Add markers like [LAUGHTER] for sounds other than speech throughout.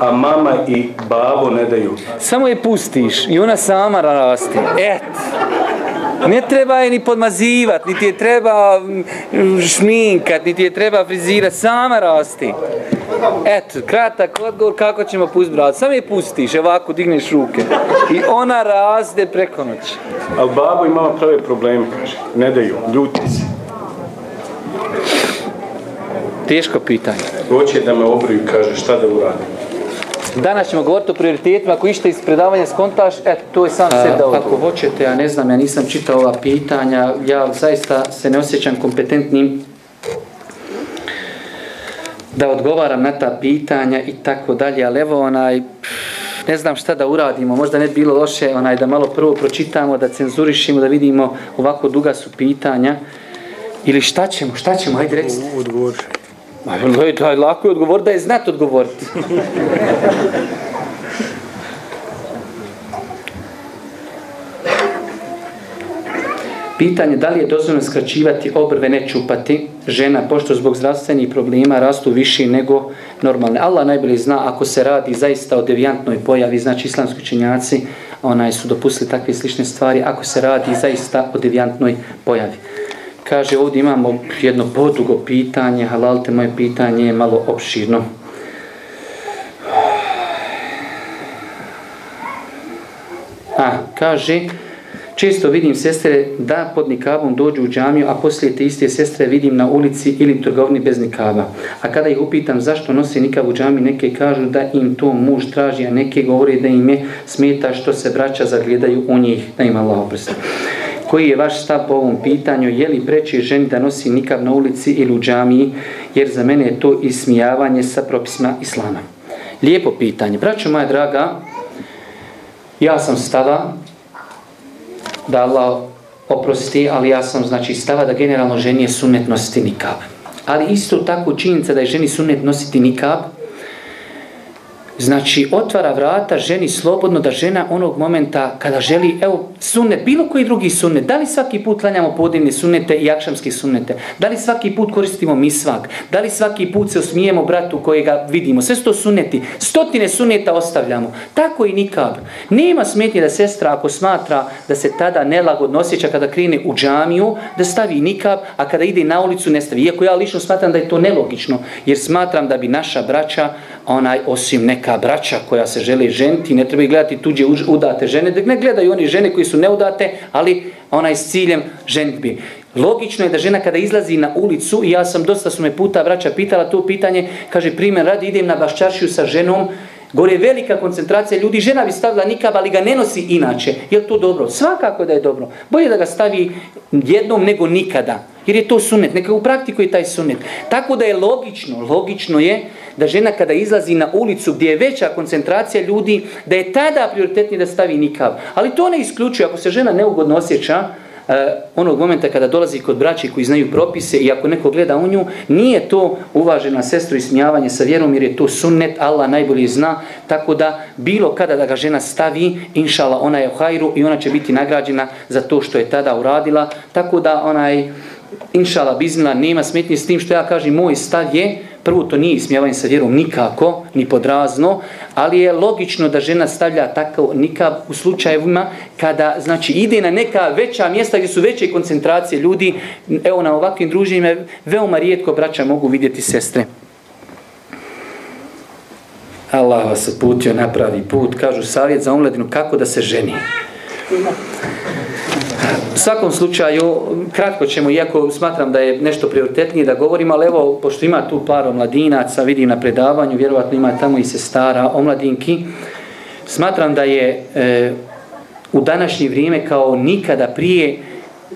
a mama i babo ne daju. Samo je pustiš i ona sama raste. Et. Ne treba je ni podmazivat, niti je treba mm, šminkat, niti je treba frizirat, sama rasti. Eto, kratak odgovor kako ćemo pustiti brat. Samo je pustiš, ovako digneš ruke. I ona raste preko noći. Ali babo i mama prave probleme, kaže. Ne daju, ljuti se. Teško pitanje. Hoće da me obriju, kaže, šta da uradim. Danas ćemo govoriti o prioritetima. Ako išta iz predavanja skontaš, eto, to je sam sve da Ako hoćete, ja ne znam, ja nisam čitao ova pitanja, ja zaista se ne osjećam kompetentnim da odgovaram na ta pitanja i tako dalje, ali evo onaj, ne znam šta da uradimo, možda ne bi bilo loše onaj da malo prvo pročitamo, da cenzurišimo, da vidimo ovako duga su pitanja. Ili šta ćemo, šta ćemo, ajde recite. Odgovor. Ma, daj, lako je odgovor da je znat odgovoriti. Pitanje da li je dozvoljeno skraćivati obrve, ne čupati žena, pošto zbog zdravstvenih problema rastu više nego normalne. Allah najbolje zna ako se radi zaista o devijantnoj pojavi, znači islamski činjaci onaj, su dopustili takve slične stvari, ako se radi zaista o devijantnoj pojavi. Kaže, ovdje imamo jedno podugo pitanje, halalte, moje pitanje je malo opširno. A, kaže, često vidim sestre da pod nikabom dođu u džamiju, a poslije te iste sestre vidim na ulici ili trgovini bez nikaba. A kada ih upitam zašto nose nikab u džamiju, neke kažu da im to muž traži, a neke govore da im je smeta što se braća zagledaju u njih, da ima Allah koji je vaš stav po ovom pitanju? Je li preći ženi da nosi nikab na ulici ili u džamiji? Jer za mene je to ismijavanje sa propisima Islama. Lijepo pitanje. Braćo moja draga, ja sam stava da Allah oprosti, ali ja sam znači stava da generalno ženi je sunet nositi nikab. Ali isto tako činjenica da je ženi sunet nositi nikab, Znači, otvara vrata ženi slobodno da žena onog momenta kada želi, evo, sunnet, bilo koji drugi sunnet, da li svaki put klanjamo podivne sunnete i akšamske sunnete, da li svaki put koristimo misvak, da li svaki put se osmijemo bratu kojega vidimo, sve su to sunneti, stotine sunneta ostavljamo, tako i nikab. Nema smetnje da sestra ako smatra da se tada nelagodno osjeća kada krene u džamiju, da stavi nikab, a kada ide na ulicu ne stavi. Iako ja lično smatram da je to nelogično, jer smatram da bi naša braća, onaj, osim neka neka braća koja se žele ženiti, ne treba gledati tuđe udate žene, da ne gledaju oni žene koji su neudate, ali onaj s ciljem ženitbi. Logično je da žena kada izlazi na ulicu, i ja sam dosta su me puta braća pitala to pitanje, kaže primjer radi idem na baščaršiju sa ženom, Gore je velika koncentracija ljudi, žena bi stavila nikab, ali ga ne nosi inače. Je to dobro? Svakako da je dobro. Bolje da ga stavi jednom nego nikada. Jer je to sunet. Neka u praktikuje taj sunet. Tako da je logično, logično je da žena kada izlazi na ulicu gdje je veća koncentracija ljudi, da je tada prioritetnije da stavi nikab. Ali to ne isključuje. Ako se žena neugodno osjeća, uh, onog momenta kada dolazi kod braći koji znaju propise i ako neko gleda u nju, nije to uvažena sestru smijavanje sa vjerom jer je to sunnet, Allah najbolje zna, tako da bilo kada da ga žena stavi, inšala ona je u hajru i ona će biti nagrađena za to što je tada uradila, tako da onaj inšala biznila nema smetnje s tim što ja kažem moj stav je Prvo, to nije ismijavanje sa vjerom nikako, ni podrazno, ali je logično da žena stavlja takav nikab u slučajevima kada znači ide na neka veća mjesta gdje su veće koncentracije ljudi. Evo na ovakvim druženjima veoma rijetko braća mogu vidjeti sestre. Allah vas uputio na pravi put. Kažu savjet za omladinu kako da se ženi. U svakom slučaju, kratko ćemo, iako smatram da je nešto prioritetnije da govorimo, ali evo, pošto ima tu par omladinaca, vidim na predavanju, vjerovatno ima tamo i se stara omladinki, smatram da je e, u današnje vrijeme kao nikada prije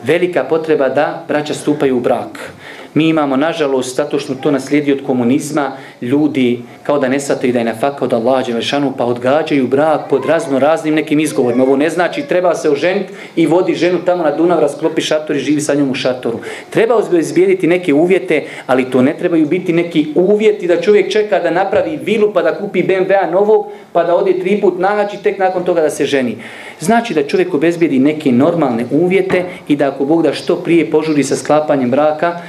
velika potreba da braća stupaju u brak. Mi imamo, nažalost, zato što to naslijedi od komunizma, ljudi kao da ne i da je nafaka od Allah Đelešanu, pa odgađaju brak pod razno raznim nekim izgovorima. Ovo ne znači treba se oženiti i vodi ženu tamo na Dunav, rasklopi šator i živi sa njom u šatoru. Treba izbijediti neke uvjete, ali to ne trebaju biti neki uvjeti da čovjek čeka da napravi vilu pa da kupi BMW-a novog, pa da ode tri put nahaći tek nakon toga da se ženi. Znači da čovjek obezbijedi neke normalne uvjete i da ako Bog da što prije požuri sa sklapanjem braka,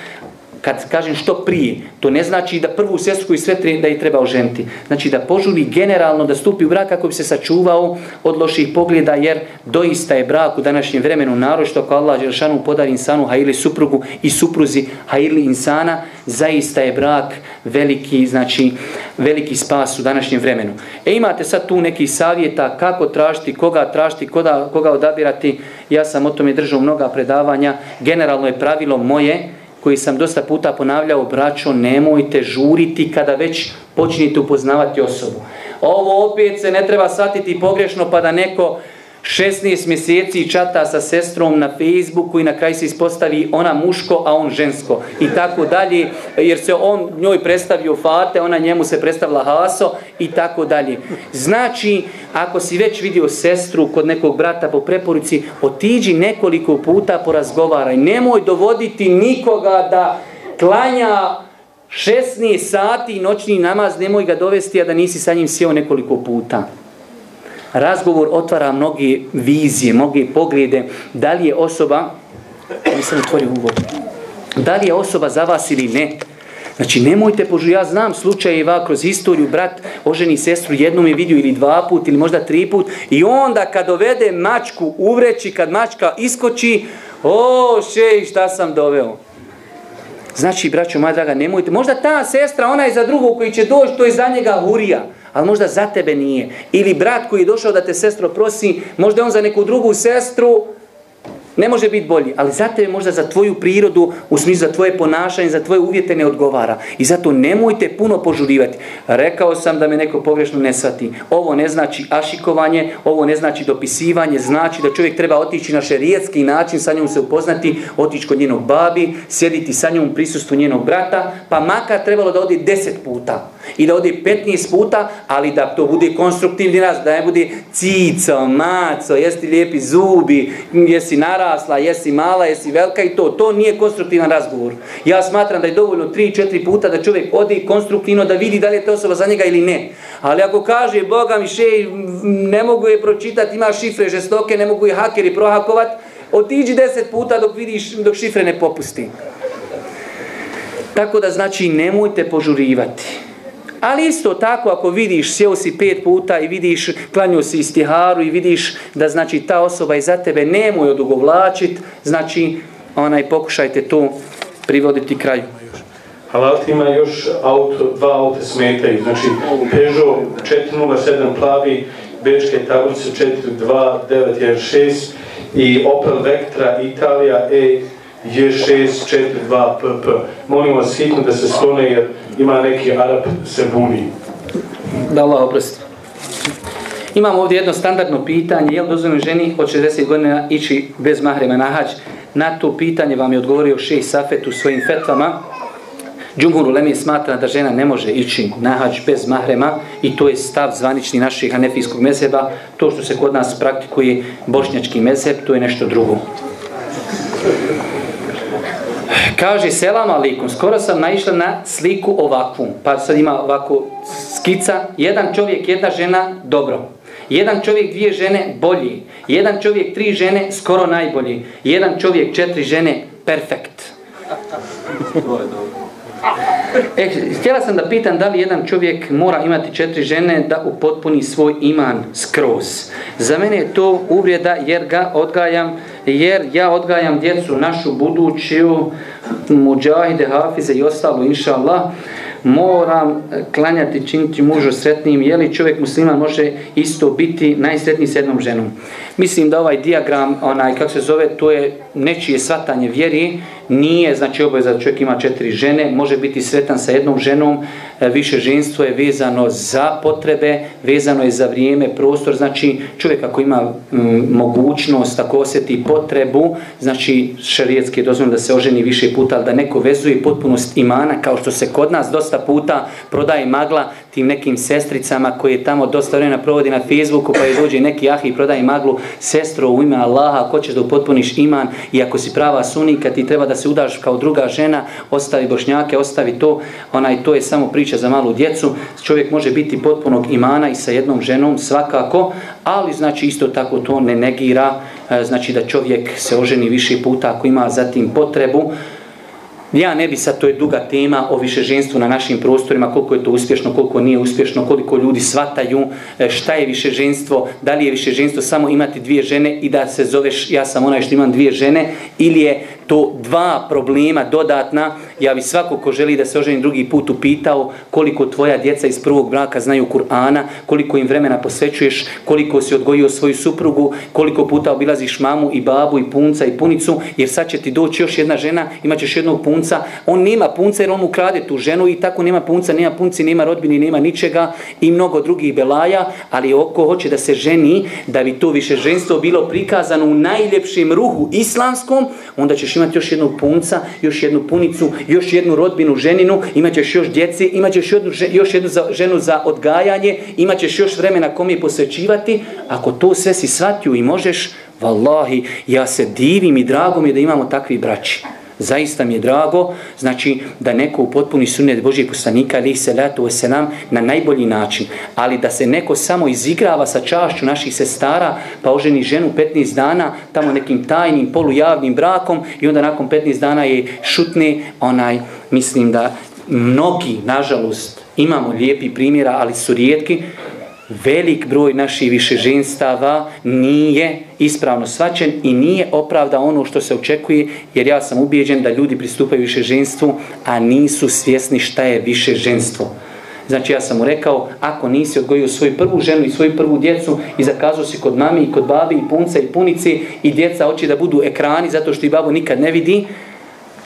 Kad kažem što prije, to ne znači da prvu sestru koju sve da je treba oženiti. Znači da požuri generalno da stupi u brak kako bi se sačuvao od loših pogleda jer doista je brak u današnjem vremenu naročito ako Allah Đelšanu podari insanu ha ili suprugu i supruzi ha ili insana zaista je brak veliki znači veliki spas u današnjem vremenu. E imate sad tu neki savjeta kako tražiti, koga tražiti, koga, koga odabirati. Ja sam o tome držao mnoga predavanja. Generalno je pravilo moje koji sam dosta puta ponavljao, braćo, nemojte žuriti kada već počinite upoznavati osobu. Ovo opet se ne treba shvatiti pogrešno pa da neko 16 mjeseci čata sa sestrom na Facebooku i na kraju se ispostavi ona muško, a on žensko i tako dalje, jer se on njoj predstavio Fate, ona njemu se predstavila Haso i tako dalje. Znači, ako si već vidio sestru kod nekog brata po preporuci, otiđi nekoliko puta porazgovaraj. Nemoj dovoditi nikoga da klanja 16 sati noćni namaz, nemoj ga dovesti, a da nisi sa njim sjeo nekoliko puta razgovor otvara mnoge vizije, mnoge poglede, da li je osoba, nisam otvorio uvod, da li je osoba za vas ili ne. Znači nemojte požu, ja znam slučajeva kroz istoriju, brat oženi sestru jednom je vidio ili dva put ili možda tri put i onda kad dovede mačku uvreći, kad mačka iskoči, o šej šta sam doveo. Znači, braćo moja draga, nemojte, možda ta sestra, ona je za drugog koji će doći, to je za njega hurija ali možda za tebe nije. Ili brat koji je došao da te sestro prosi, možda on za neku drugu sestru ne može biti bolji, ali za tebe možda za tvoju prirodu, u smislu za tvoje ponašanje, za tvoje uvjete ne odgovara. I zato nemojte puno požurivati. Rekao sam da me neko pogrešno ne shvati. Ovo ne znači ašikovanje, ovo ne znači dopisivanje, znači da čovjek treba otići na šerijetski način, sa njom se upoznati, otići kod njenog babi, sjediti sa njom u prisustvu njenog brata, pa makar trebalo da odi deset puta i da odi 15 puta, ali da to bude konstruktivni raz, da ne bude cico, maco, jesi lijepi zubi, jesi narasla, jesi mala, jesi velika i to. To nije konstruktivan razgovor. Ja smatram da je dovoljno 3-4 puta da čovjek odi konstruktivno, da vidi da li je to osoba za njega ili ne. Ali ako kaže, Boga mi šej, ne mogu je pročitati, ima šifre žestoke, ne mogu je hakeri prohakovat, otiđi 10 puta dok vidiš, dok šifre ne popusti. Tako da znači nemojte požurivati. Ali isto tako ako vidiš, sjeo si pet puta i vidiš, klanio si istiharu i vidiš da znači ta osoba je za tebe, nemoj odugovlačit, znači onaj pokušajte to privoditi kraju. Halal ima još auto, dva auta smetaju, znači Peugeot 407 plavi, Bečke tablice 42916 i Opel Vectra Italija E J642PP. Molim vas hitno da se sklone jer ima neki Arab se buni. Da Allah oprosti. Imamo ovdje jedno standardno pitanje, je li dozvoljeno ženi od 60 godina ići bez mahrema na hađ? Na to pitanje vam je odgovorio šej Safet u svojim fetvama. Džumhur Ulemi smatra da žena ne može ići na hađ bez mahrema i to je stav zvanični naših hanefijskog mezeba. To što se kod nas praktikuje bošnjački mezeb, to je nešto drugo. Kaže, selam alikum, skoro sam naišla na sliku ovakvu, pa sad ima ovako skica, jedan čovjek, jedna žena, dobro. Jedan čovjek, dvije žene, bolji. Jedan čovjek, tri žene, skoro najbolji. Jedan čovjek, četiri žene, perfekt. [LAUGHS] E, htjela sam da pitam da li jedan čovjek mora imati četiri žene da upotpuni svoj iman skroz. Za mene je to uvrjeda jer ga odgajam, jer ja odgajam djecu našu buduću muđahide, hafize i ostalo, inša Allah moram klanjati, činiti mužu sretnim, je li čovjek musliman može isto biti najsretniji s jednom ženom. Mislim da ovaj diagram, onaj, kako se zove, to je nečije svatanje vjeri, nije, znači obaveza da čovjek ima četiri žene, može biti sretan sa jednom ženom, e, više ženstvo je vezano za potrebe, vezano je za vrijeme, prostor, znači čovjek ako ima mogućnost, ako osjeti potrebu, znači šarijetski je dozvoljeno da se oženi više puta, ali da neko vezuje potpunost imana, kao što se kod nas dosta puta prodaje magla tim nekim sestricama koje tamo dosta vremena provodi na Facebooku, pa je neki ahi i prodaje maglu, sestro u ime Allaha, ako ćeš da upotpuniš iman i ako si prava sunika, ti treba da se udaš kao druga žena, ostavi bošnjake, ostavi to, onaj, to je samo priča za malu djecu, čovjek može biti potpunog imana i sa jednom ženom svakako, ali znači isto tako to ne negira, e, znači da čovjek se oženi više puta ako ima zatim potrebu, Ja ne bi sad, to je duga tema o višeženstvu na našim prostorima, koliko je to uspješno, koliko nije uspješno, koliko ljudi svataju e, šta je višeženstvo, da li je višeženstvo samo imati dvije žene i da se zoveš ja sam onaj što imam dvije žene ili je to dva problema dodatna. Ja bi svako ko želi da se oženi drugi put upitao koliko tvoja djeca iz prvog braka znaju Kur'ana, koliko im vremena posvećuješ, koliko si odgojio svoju suprugu, koliko puta obilaziš mamu i babu i punca i punicu, jer sad će ti doći još jedna žena, imat ćeš jednog punca, on nema punca jer on ukrade tu ženu i tako nema punca, nema punci, nema rodbini, nema ničega i mnogo drugih belaja, ali oko hoće da se ženi, da bi to više ženstvo bilo prikazano u najljepšem ruhu islamskom, onda ćeš imati još jednog punca, još jednu punicu, još jednu rodbinu, ženinu, imat ćeš još djeci, imat ćeš još jednu ženu za odgajanje, imat ćeš još vremena kom je posvećivati. Ako to sve si shvatio i možeš, vallahi, ja se divim i drago mi je da imamo takvi braći. Zaista mi je drago, znači da neko u potpuni sunnet Božijeg poslanika ali letu nam na najbolji način, ali da se neko samo izigrava sa čašću naših sestara, pa oženi ženu 15 dana tamo nekim tajnim polujavnim brakom i onda nakon 15 dana je šutne, onaj, mislim da mnogi, nažalost, imamo lijepi primjera, ali su rijetki, velik broj naših višeženstava nije ispravno svačen i nije opravda ono što se očekuje, jer ja sam ubijeđen da ljudi pristupaju višeženstvu, a nisu svjesni šta je višeženstvo. Znači ja sam mu rekao, ako nisi odgojio svoju prvu ženu i svoju prvu djecu i zakazao si kod mami i kod babi i punca i punici i djeca hoće da budu ekrani zato što i babo nikad ne vidi,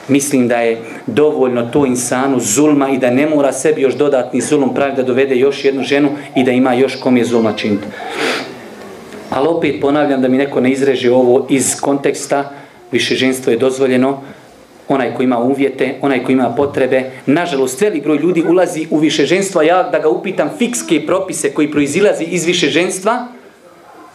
Mislim da je dovoljno to insanu zulma i da ne mora sebi još dodatni zulum praviti da dovede još jednu ženu i da ima još kom je zulma činiti. Ali opet ponavljam da mi neko ne izreže ovo iz konteksta, više ženstvo je dozvoljeno, onaj koji ima uvjete, onaj koji ima potrebe. Nažalost, velik broj ljudi ulazi u više ženstva. Ja da ga upitam fikske propise koji proizilazi iz više ženstva,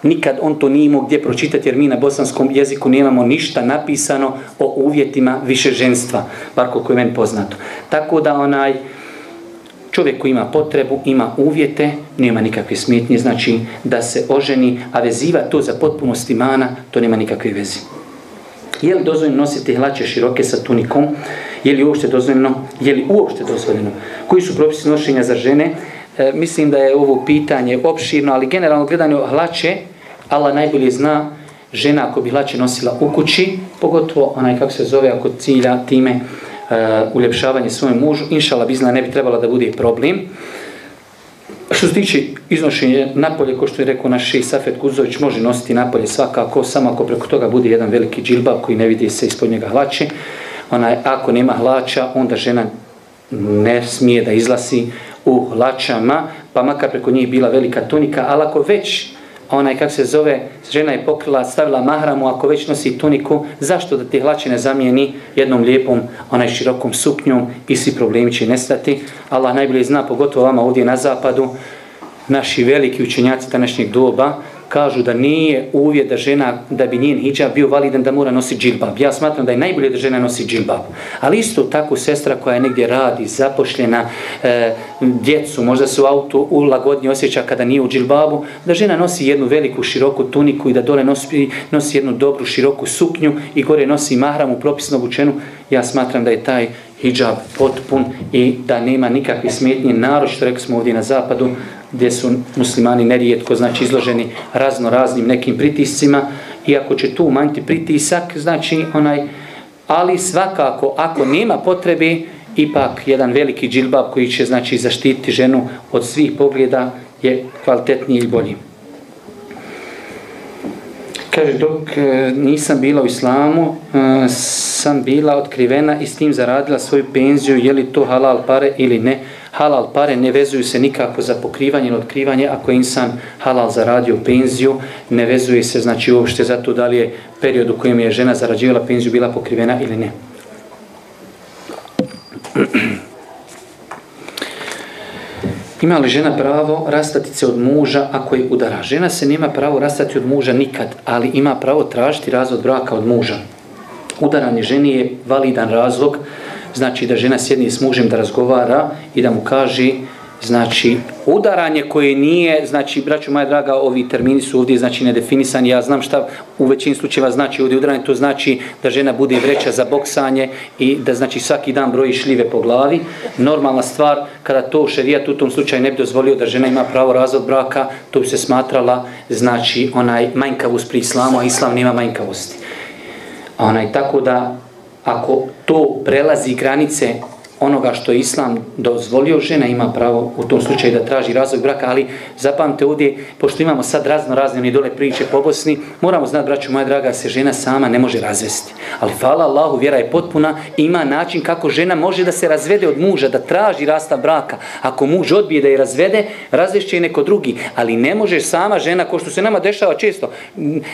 Nikad on to nije imao gdje pročitati jer mi na bosanskom jeziku nemamo ništa napisano o uvjetima višeženstva, bar koliko je meni poznato. Tako da onaj čovjek koji ima potrebu, ima uvjete, nema nikakve smetnje, znači da se oženi, a veziva to za potpunost imana, to nema nikakve vezi. Je li dozvoljeno nositi hlače široke sa tunikom? Je li uopšte dozvoljeno? Je li uopšte dozvoljeno? Koji su propisi nošenja za žene? E, mislim da je ovo pitanje opširno, ali generalno gledanje hlače Allah najbolje zna žena ako bi hlače nosila u kući, pogotovo onaj kako se zove ako cilja time uh, uljepšavanje svojem mužu, inšala bizna ne bi trebala da bude problem. Što se tiče iznošenja napolje, kao što je rekao naš Safet Kuzović, može nositi napolje svakako, samo ako preko toga bude jedan veliki džilbab koji ne vidi se ispod njega hlače. Onaj, ako nema hlača, onda žena ne smije da izlasi u hlačama, pa makar preko njih bila velika tunika, ali ako već onaj kak se zove, žena je pokrila, stavila mahramu, ako već nosi tuniku, zašto da ti hlače ne zamijeni jednom lijepom, onaj širokom suknjom i svi problemi će nestati. Allah najbolje zna, pogotovo vama ovdje na zapadu, naši veliki učenjaci današnjeg doba, kažu da nije uvjet da žena, da bi njen hijab bio validan da mora nositi džilbab. Ja smatram da je najbolje da žena nosi džilbab. Ali isto tako sestra koja je negdje radi, zapošljena, e, djecu, možda se u auto u lagodnji osjeća kada nije u džilbabu, da žena nosi jednu veliku široku tuniku i da dole nosi, nosi jednu dobru široku suknju i gore nosi mahramu propisno obučenu. Ja smatram da je taj hijab potpun i da nema nikakve smetnje, naročito rekli smo ovdje na zapadu, gdje su muslimani nerijetko znači izloženi razno raznim nekim pritiscima i ako će tu umanjiti pritisak, znači onaj, ali svakako ako nema potrebe, ipak jedan veliki džilbab koji će znači zaštititi ženu od svih pogleda je kvalitetniji i bolji. Kaže, dok e, nisam bila u islamu, e, sam bila otkrivena i s tim zaradila svoju penziju, je li to halal pare ili ne? Halal pare ne vezuju se nikako za pokrivanje ili otkrivanje. Ako je insan halal zaradio penziju, ne vezuje se znači uopšte za to da li je period u kojem je žena zarađivala penziju bila pokrivena ili ne. [CLEARS THROAT] Ima li žena pravo rastati se od muža ako je udara? Žena se nema pravo rastati od muža nikad, ali ima pravo tražiti razvod braka od muža. Udaranje ženi je validan razlog, znači da žena sjedni s mužem da razgovara i da mu kaže Znači, udaranje koje nije, znači, braću moja draga, ovi termini su ovdje, znači, nedefinisani. Ja znam šta u većini slučajeva znači ovdje udaranje, to znači da žena bude vreća za boksanje i da, znači, svaki dan broji šljive po glavi. Normalna stvar, kada to šerijat u tom slučaju ne bi dozvolio da žena ima pravo razvod braka, to bi se smatrala, znači, onaj manjkavost pri islamu, a islam nema manjkavosti. Onaj, tako da, ako to prelazi granice onoga što je Islam dozvolio, žena ima pravo u tom slučaju da traži razvoj braka, ali zapamte ovdje, pošto imamo sad razno razne ni dole priče po Bosni, moramo znati, braću moja draga, se žena sama ne može razvesti. Ali hvala Allahu, vjera je potpuna ima način kako žena može da se razvede od muža, da traži rastav braka. Ako muž odbije da je razvede, razvešće i neko drugi. Ali ne može sama žena, ko što se nama dešava često,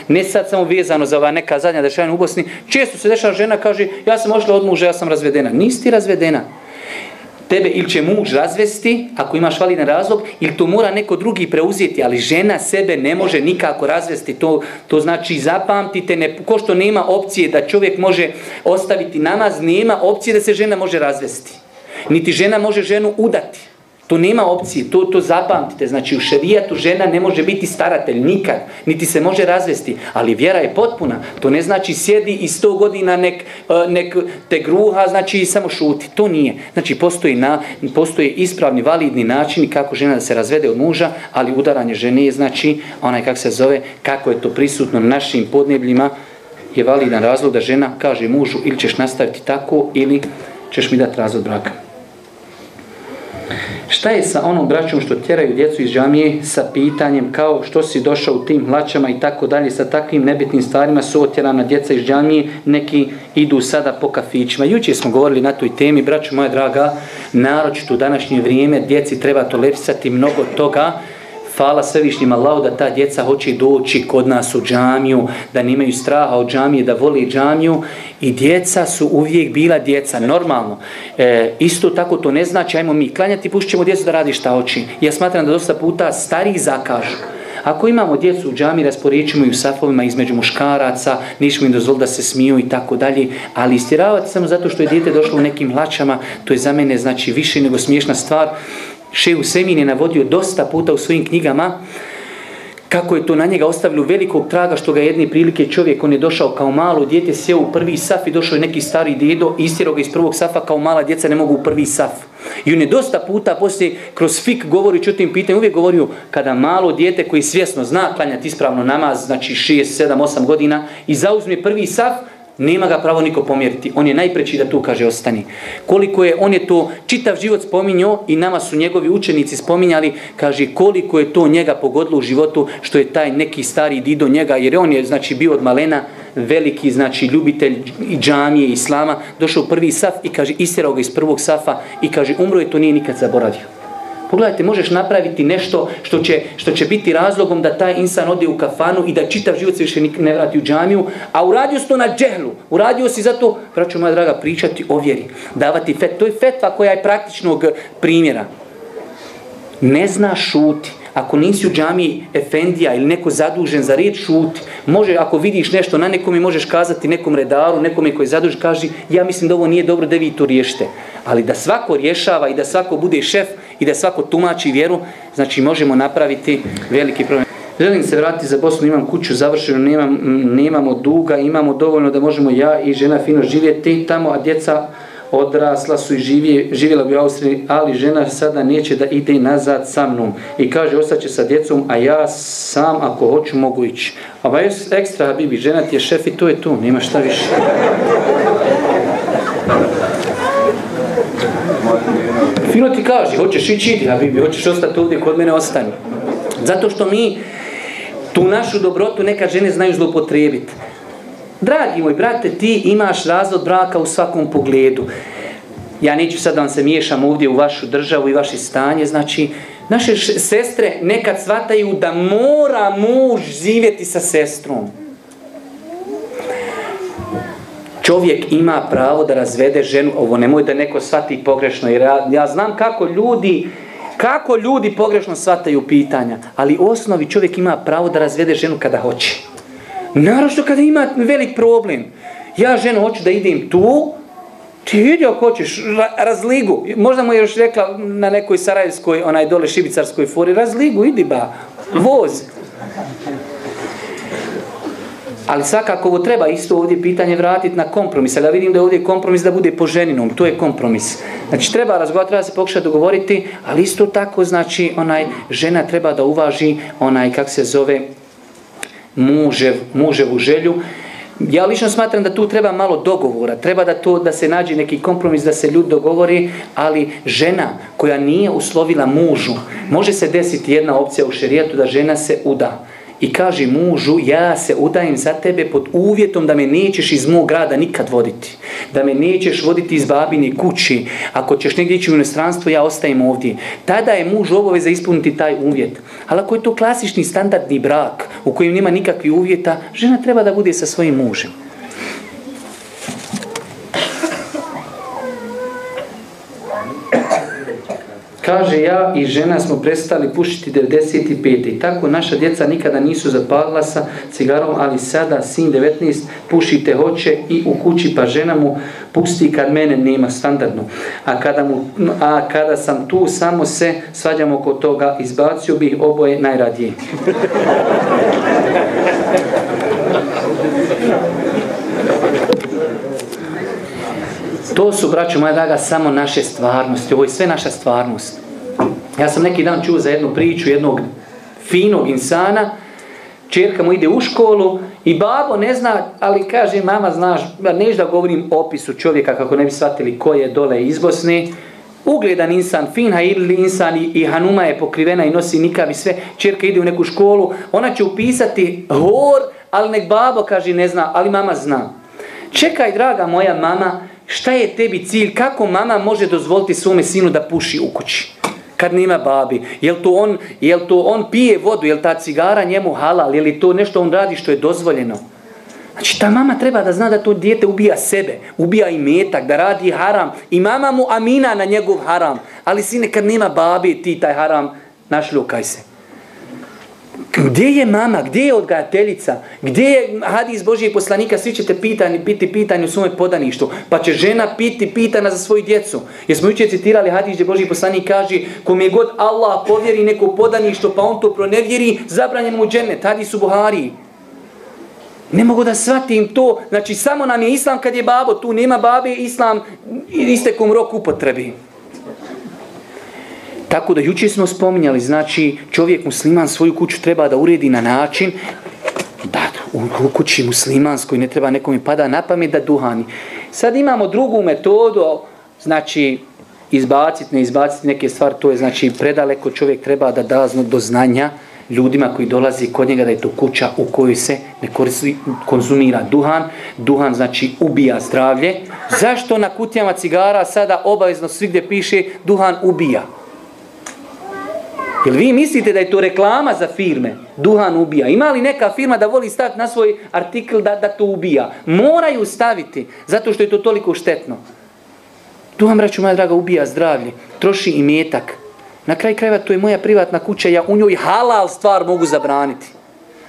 ne sad samo vezano za ova neka zadnja dešavanja u Bosni, često se dešava žena kaže, ja sam ošla od muža, ja sam razvedena. Nisi razvedena tebe ili će muž razvesti, ako imaš validan razlog, ili to mora neko drugi preuzeti, ali žena sebe ne može nikako razvesti. To, to znači zapamtite, ne, ko što nema opcije da čovjek može ostaviti namaz, nema opcije da se žena može razvesti. Niti žena može ženu udati. To nema opcije, to, to zapamtite. Znači u šerijatu žena ne može biti staratelj nikad, niti se može razvesti, ali vjera je potpuna. To ne znači sjedi i sto godina nek, e, nek te gruha, znači samo šuti. To nije. Znači postoji, na, postoji ispravni, validni način kako žena da se razvede od muža, ali udaranje žene je znači onaj kako se zove, kako je to prisutno na našim podnebljima, je validan razlog da žena kaže mužu ili ćeš nastaviti tako ili ćeš mi dati razlog braka. Šta je sa onom braćom što tjeraju djecu iz džamije sa pitanjem kao što si došao u tim hlačama i tako dalje, sa takvim nebitnim stvarima su otjerana djeca iz džamije, neki idu sada po kafićima. Jučer smo govorili na toj temi, braćo moja draga, naročito u današnje vrijeme djeci treba tolerisati mnogo toga, Hvala svevišnjim Allahu da ta djeca hoće doći kod nas u džamiju, da nemaju straha od džamije, da voli džamiju i djeca su uvijek bila djeca, normalno. E, isto tako to ne znači, ajmo mi klanjati, pušćemo ćemo djecu da radi šta hoće. Ja smatram da dosta puta stariji zakažu. Ako imamo djecu u džami, rasporećimo u safovima između muškaraca, nišmo im dozvoli da se smiju i tako dalje, ali istiravati samo zato što je dijete došlo u nekim hlačama, to je za mene znači više nego smiješna stvar. Šehu Semin je navodio dosta puta u svojim knjigama kako je to na njega ostavilo velikog traga što ga jedne prilike čovjek, on je došao kao malo dijete, sjeo u prvi saf i došao je neki stari dedo, istjerao ga iz prvog safa kao mala djeca ne mogu u prvi saf. I on je dosta puta poslije kroz fik govori o tim uvijek govorio kada malo dijete koji svjesno zna klanjati ispravno namaz, znači 6, 7, 8 godina i zauzme prvi saf, nema ga pravo niko pomjeriti. On je najpreći da tu kaže ostani. Koliko je, on je to čitav život spominjao i nama su njegovi učenici spominjali, kaže koliko je to njega pogodilo u životu što je taj neki stari dido njega, jer on je znači bio od malena veliki znači ljubitelj i džamije i islama, došao u prvi saf i kaže istjerao ga iz prvog safa i kaže umro je to nije nikad zaboravio. Pogledajte, možeš napraviti nešto što će, što će biti razlogom da taj insan ode u kafanu i da čitav život se više ne vrati u džamiju, a uradio si to na džehlu. Uradio si zato, braću moja draga, pričati o vjeri. Davati fet. To je fetva koja je praktičnog primjera. Ne zna šuti. Ako nisi u džamiji efendija ili neko zadužen za riječ, šuti. Može, ako vidiš nešto na nekom i možeš kazati nekom redaru, nekome koji je zadužen, kaži ja mislim da ovo nije dobro da vi to riješite. Ali da svako rješava i da svako bude šef i da svako tumači vjeru, znači možemo napraviti veliki problem. Želim se vratiti za Bosnu, imam kuću završenu, nemam, nemamo duga, imamo dovoljno da možemo ja i žena fino živjeti tamo, a djeca odrasla su i živje, živjela bi u Austriji, ali žena sada neće da ide nazad sa mnom. I kaže, ostaće sa djecom, a ja sam, ako hoću, mogu ići. A ba ekstra, Bibi, žena ti je šef i to je tu, nema šta više. Fino ti kaže, hoćeš ići, idi, Bibi, hoćeš ostati ovdje, kod mene ostani. Zato što mi tu našu dobrotu neka žene znaju zloupotrijebiti. Dragi moj brate, ti imaš razvod braka u svakom pogledu. Ja neću sad da vam se miješam ovdje u vašu državu i vaše stanje. Znači, naše sestre nekad shvataju da mora muž živjeti sa sestrom. Čovjek ima pravo da razvede ženu. Ovo nemoj da neko shvati pogrešno. Jer ja, ja znam kako ljudi kako ljudi pogrešno shvataju pitanja. Ali u osnovi čovjek ima pravo da razvede ženu kada hoće. Naravno kada ima velik problem. Ja ženo hoću da idem tu, Ti idi ako hoćeš, razligu. Možda mu je još rekla na nekoj sarajevskoj, onaj dole šibicarskoj fori, razligu, idi ba, voz. Ali svakako ovo treba isto ovdje pitanje vratiti na kompromis. Ali ja vidim da je ovdje kompromis da bude po ženinom. To je kompromis. Znači treba razgovarati, treba se pokušati dogovoriti, ali isto tako znači onaj žena treba da uvaži onaj kak se zove mužev, muževu želju. Ja lično smatram da tu treba malo dogovora, treba da to da se nađe neki kompromis, da se ljudi dogovori, ali žena koja nije uslovila mužu, može se desiti jedna opcija u šerijetu da žena se uda i kaže mužu ja se udajem za tebe pod uvjetom da me nećeš iz mog grada nikad voditi. Da me nećeš voditi iz babine kući. Ako ćeš negdje ići u inostranstvo ja ostajem ovdje. Tada je muž obaveza ispuniti taj uvjet. Ali ako je to klasični standardni brak u kojem nema nikakvih uvjeta, žena treba da bude sa svojim mužem. Kaže, ja i žena smo prestali pušiti 95. I tako naša djeca nikada nisu zapalila sa cigarom, ali sada sin 19 pušite hoće i u kući pa žena mu pusti kad mene nema standardno. A kada, mu, a kada sam tu samo se svađamo oko toga, izbacio bih oboje najradije. [LAUGHS] To su, braćo moja draga, samo naše stvarnosti. Ovo je sve naša stvarnost. Ja sam neki dan čuo za jednu priču jednog finog insana. Čerka mu ide u školu i babo ne zna, ali kaže mama znaš, neš da govorim opisu čovjeka kako ne bi shvatili ko je dole iz Bosne. Ugledan insan, fin ili insan i, Hanuma je pokrivena i nosi nikav i sve. Čerka ide u neku školu, ona će upisati hor, ali nek babo kaže ne zna, ali mama zna. Čekaj, draga moja mama, Šta je tebi cilj? Kako mama može dozvoliti svome sinu da puši u kući? Kad nema babi. Jel to on, jel to on pije vodu? Jel ta cigara njemu halal? Je to nešto on radi što je dozvoljeno? Znači ta mama treba da zna da to dijete ubija sebe, ubija i metak, da radi haram. I mama mu amina na njegov haram. Ali sine kad nema babi ti taj haram našljukaj se. Gdje je mama? Gdje je odgajateljica? Gdje je hadis Božijeg poslanika? Svi ćete pitani, biti pitani u svome podaništu. Pa će žena piti pitana za svoju djecu. Jer smo jučer citirali hadis gdje Božji poslanik kaže kom je god Allah povjeri neko podaništo pa on to pronevjeri, zabranjen mu džennet. Hadis u Buhari. Ne mogu da shvatim to. Znači samo nam je islam kad je babo. Tu nema babe, islam istekom roku upotrebi. Tako da jučer smo spominjali, znači čovjek musliman svoju kuću treba da uredi na način da u kući muslimanskoj ne treba nekome pada na pamet da duhani. Sad imamo drugu metodu, znači izbaciti, ne izbaciti neke stvari, to je znači predaleko čovjek treba da da do znanja ljudima koji dolazi kod njega da je to kuća u kojoj se ne koristi, konzumira duhan. Duhan znači ubija zdravlje. Zašto na kutijama cigara sada obavezno svigdje piše duhan ubija? Jel vi mislite da je to reklama za firme? Duhan ubija. Ima li neka firma da voli staviti na svoj artikl da, da to ubija? Moraju staviti, zato što je to toliko štetno. Duhan, braću moja draga, ubija zdravlje. Troši i metak. Na kraj krajeva to je moja privatna kuća, ja u njoj halal stvar mogu zabraniti.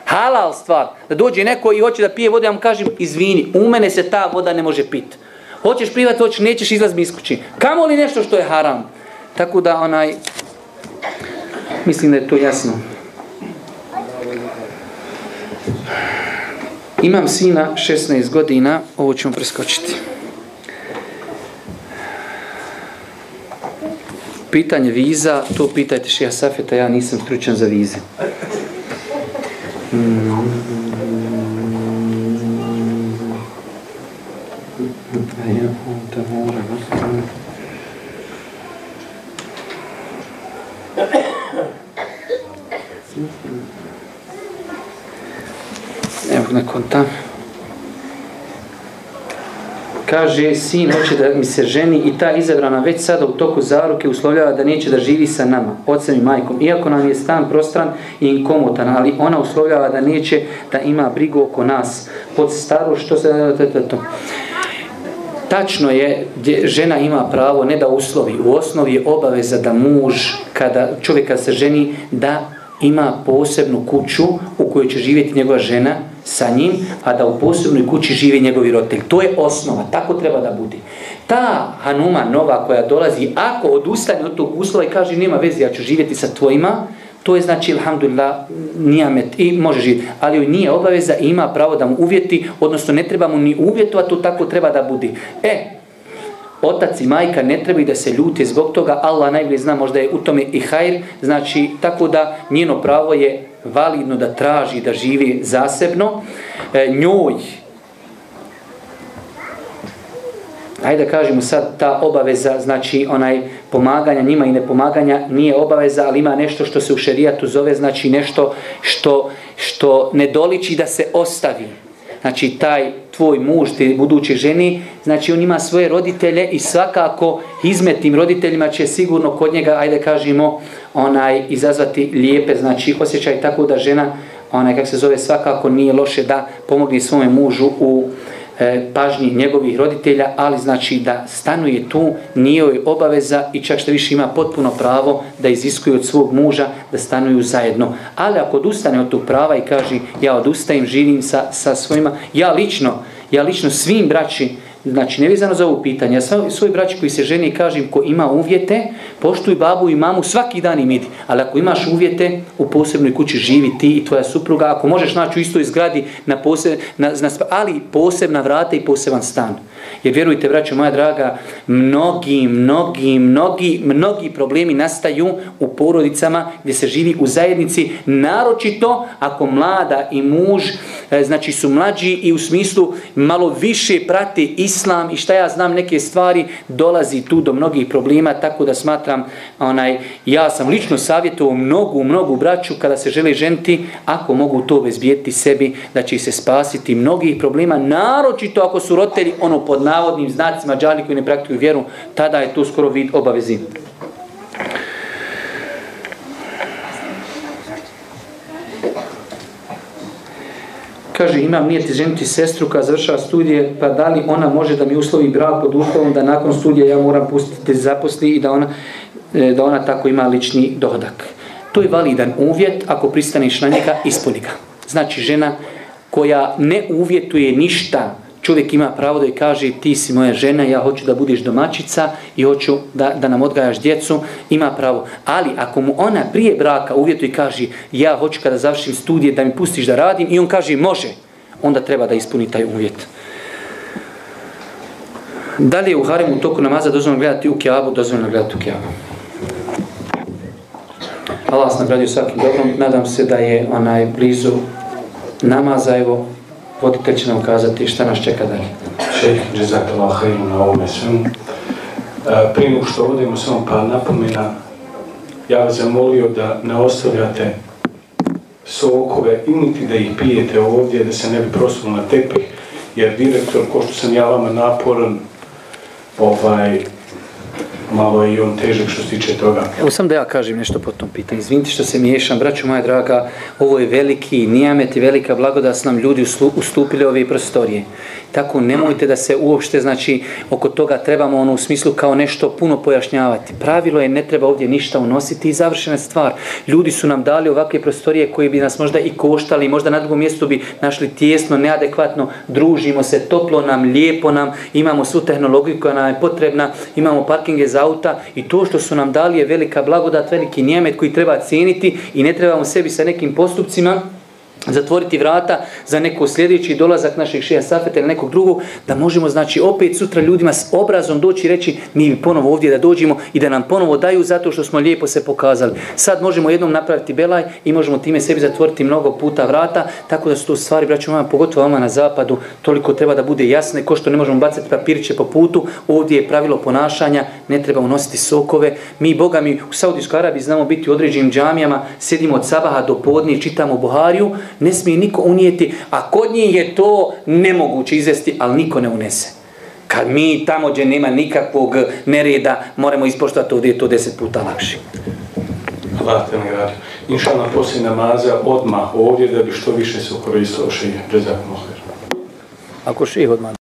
Halal stvar. Da dođe neko i hoće da pije vodu, ja mu kažem, izvini, u mene se ta voda ne može piti. Hoćeš privat, hoćeš, nećeš izlaziti iz kući. Kamo li nešto što je haram? Tako da onaj, Mislim da je to jasno. Imam sina 16 godina, ovo ćemo preskočiti. Pitanje viza, to pitajte Šija Safeta, ja nisam stručan za vize. Konta. Kaže, sin hoće da mi se ženi i ta izabrana već sada u toku zaruke uslovljava da neće da živi sa nama, ocem i majkom. Iako nam je stan prostran i inkomotan, ali ona uslovljava da neće da ima brigu oko nas. Pod staru što se... Tačno je, žena ima pravo ne da uslovi, u osnovi je obaveza da muž, kada čovjeka se ženi, da ima posebnu kuću u kojoj će živjeti njegova žena sa njim, a da u posebnoj kući živi njegovi roditelji. To je osnova, tako treba da bude. Ta Hanuma nova koja dolazi, ako odustane od tog uslova i kaže nema veze, ja ću živjeti sa tvojima, to je znači, alhamdulillah, nijamet i može živjeti. Ali joj nije obaveza i ima pravo da mu uvjeti, odnosno ne treba mu ni uvjetovati, to tako treba da bude. E, otac i majka ne trebaju da se ljute zbog toga, Allah najbolje zna, možda je u tome i hajr, znači tako da njeno pravo je validno da traži da živi zasebno. E, njoj, ajde da kažemo sad ta obaveza, znači onaj pomaganja njima i nepomaganja nije obaveza, ali ima nešto što se u šerijatu zove, znači nešto što, što ne doliči da se ostavi. Znači taj tvoj muž, te buduće ženi, znači on ima svoje roditelje i svakako izmet tim roditeljima će sigurno kod njega, ajde kažemo, onaj izazvati lijepe, znači osjećaj tako da žena, onaj kak se zove, svakako nije loše da pomogne svome mužu u pažnji njegovih roditelja, ali znači da stanuje tu, nije joj obaveza i čak što više ima potpuno pravo da iziskuje od svog muža da stanuju zajedno. Ali ako odustane od tog prava i kaže ja odustajem, živim sa, sa svojima, ja lično, ja lično svim braći Znači, nevezano za ovo pitanje, ja svoj braći koji se ženi kažem ko ima uvjete, poštuj babu i mamu svaki dan im idi. Ali ako imaš uvjete, u posebnoj kući živi ti i tvoja supruga. Ako možeš naći u istoj zgradi, na poseb, na, na, ali posebna vrata i poseban stan. Jer vjerujte, braćo moja draga, mnogi, mnogi, mnogi, mnogi problemi nastaju u porodicama gdje se živi u zajednici, naročito ako mlada i muž, e, znači su mlađi i u smislu malo više prati islam i šta ja znam neke stvari, dolazi tu do mnogih problema, tako da smatram, onaj, ja sam lično savjetovao mnogu, mnogu braću kada se žele ženiti, ako mogu to obezbijeti sebi, da će se spasiti mnogih problema, naročito ako su roditelji ono pod navodnim znacima džali koji ne praktikuju vjeru, tada je to skoro vid obavezi. Kaže, imam nijeti ženiti sestru koja završava studije, pa da li ona može da mi uslovi brak pod uslovom da nakon studija ja moram pustiti zaposli i da ona, e, da ona tako ima lični dohodak. To je validan uvjet, ako pristaneš na njega, ispuni ga. Znači, žena koja ne uvjetuje ništa čovjek ima pravo da kaže ti si moja žena, ja hoću da budiš domaćica i hoću da, da nam odgajaš djecu, ima pravo. Ali ako mu ona prije braka uvjetuje i kaže ja hoću kada završim studije da mi pustiš da radim i on kaže može, onda treba da ispuni taj uvjet. Da li je u harimu u toku namaza dozvoljeno gledati u kjabu, dozvoljeno gledati u kjabu. Allah vas nagradio svakim dobrom. Nadam se da je onaj blizu namaza, evo, voditelj će nam kazati šta nas čeka dalje. Šejh, džezakallah na ovome svemu. E, prije nego što odemo samo pa napomena, ja vas zamolio da ne ostavljate sokove i niti da ih pijete ovdje, da se ne bi prosulo na tepih, jer direktor, ko što sam ja vama naporan, ovaj, malo je i on težak što se tiče toga. Evo sam da ja kažem nešto po tom pitanju. Izvinite što se miješam, braćo moja draga, ovo je veliki nijamet i velika blagoda s nam ljudi ustupili ove prostorije. Tako nemojte da se uopšte, znači, oko toga trebamo ono u smislu kao nešto puno pojašnjavati. Pravilo je ne treba ovdje ništa unositi i završena stvar. Ljudi su nam dali ovakve prostorije koje bi nas možda i koštali, možda na drugom mjestu bi našli tjesno, neadekvatno, družimo se, toplo nam, lijepo nam, imamo svu tehnologiju koja nam je potrebna, imamo parkinge za auta i to što su nam dali je velika blagodat, veliki njemet koji treba cijeniti i ne trebamo sebi sa nekim postupcima zatvoriti vrata za neko sljedeći dolazak našeg šeha Safeta ili nekog drugog, da možemo znači opet sutra ljudima s obrazom doći reći mi ponovo ovdje da dođemo i da nam ponovo daju zato što smo lijepo se pokazali. Sad možemo jednom napraviti belaj i možemo time sebi zatvoriti mnogo puta vrata, tako da su to stvari, braću moja, pogotovo vama na zapadu, toliko treba da bude jasne, ko što ne možemo bacati papiriće po putu, ovdje je pravilo ponašanja, ne treba unositi sokove. Mi, Boga mi, u Saudijskoj Arabiji znamo biti u određenim džamijama, sedimo od sabaha do podnije, čitamo Buhariju, ne smije niko unijeti, a kod njih je to nemoguće izvesti, ali niko ne unese. Kad mi tamo gdje nema nikakvog nereda, moramo ispoštovati ovdje je to deset puta lakše. Hvala te nagradi. Inša na poslije namaza odmah ovdje da bi što više se ukoristilo šije. Ako ših odmah.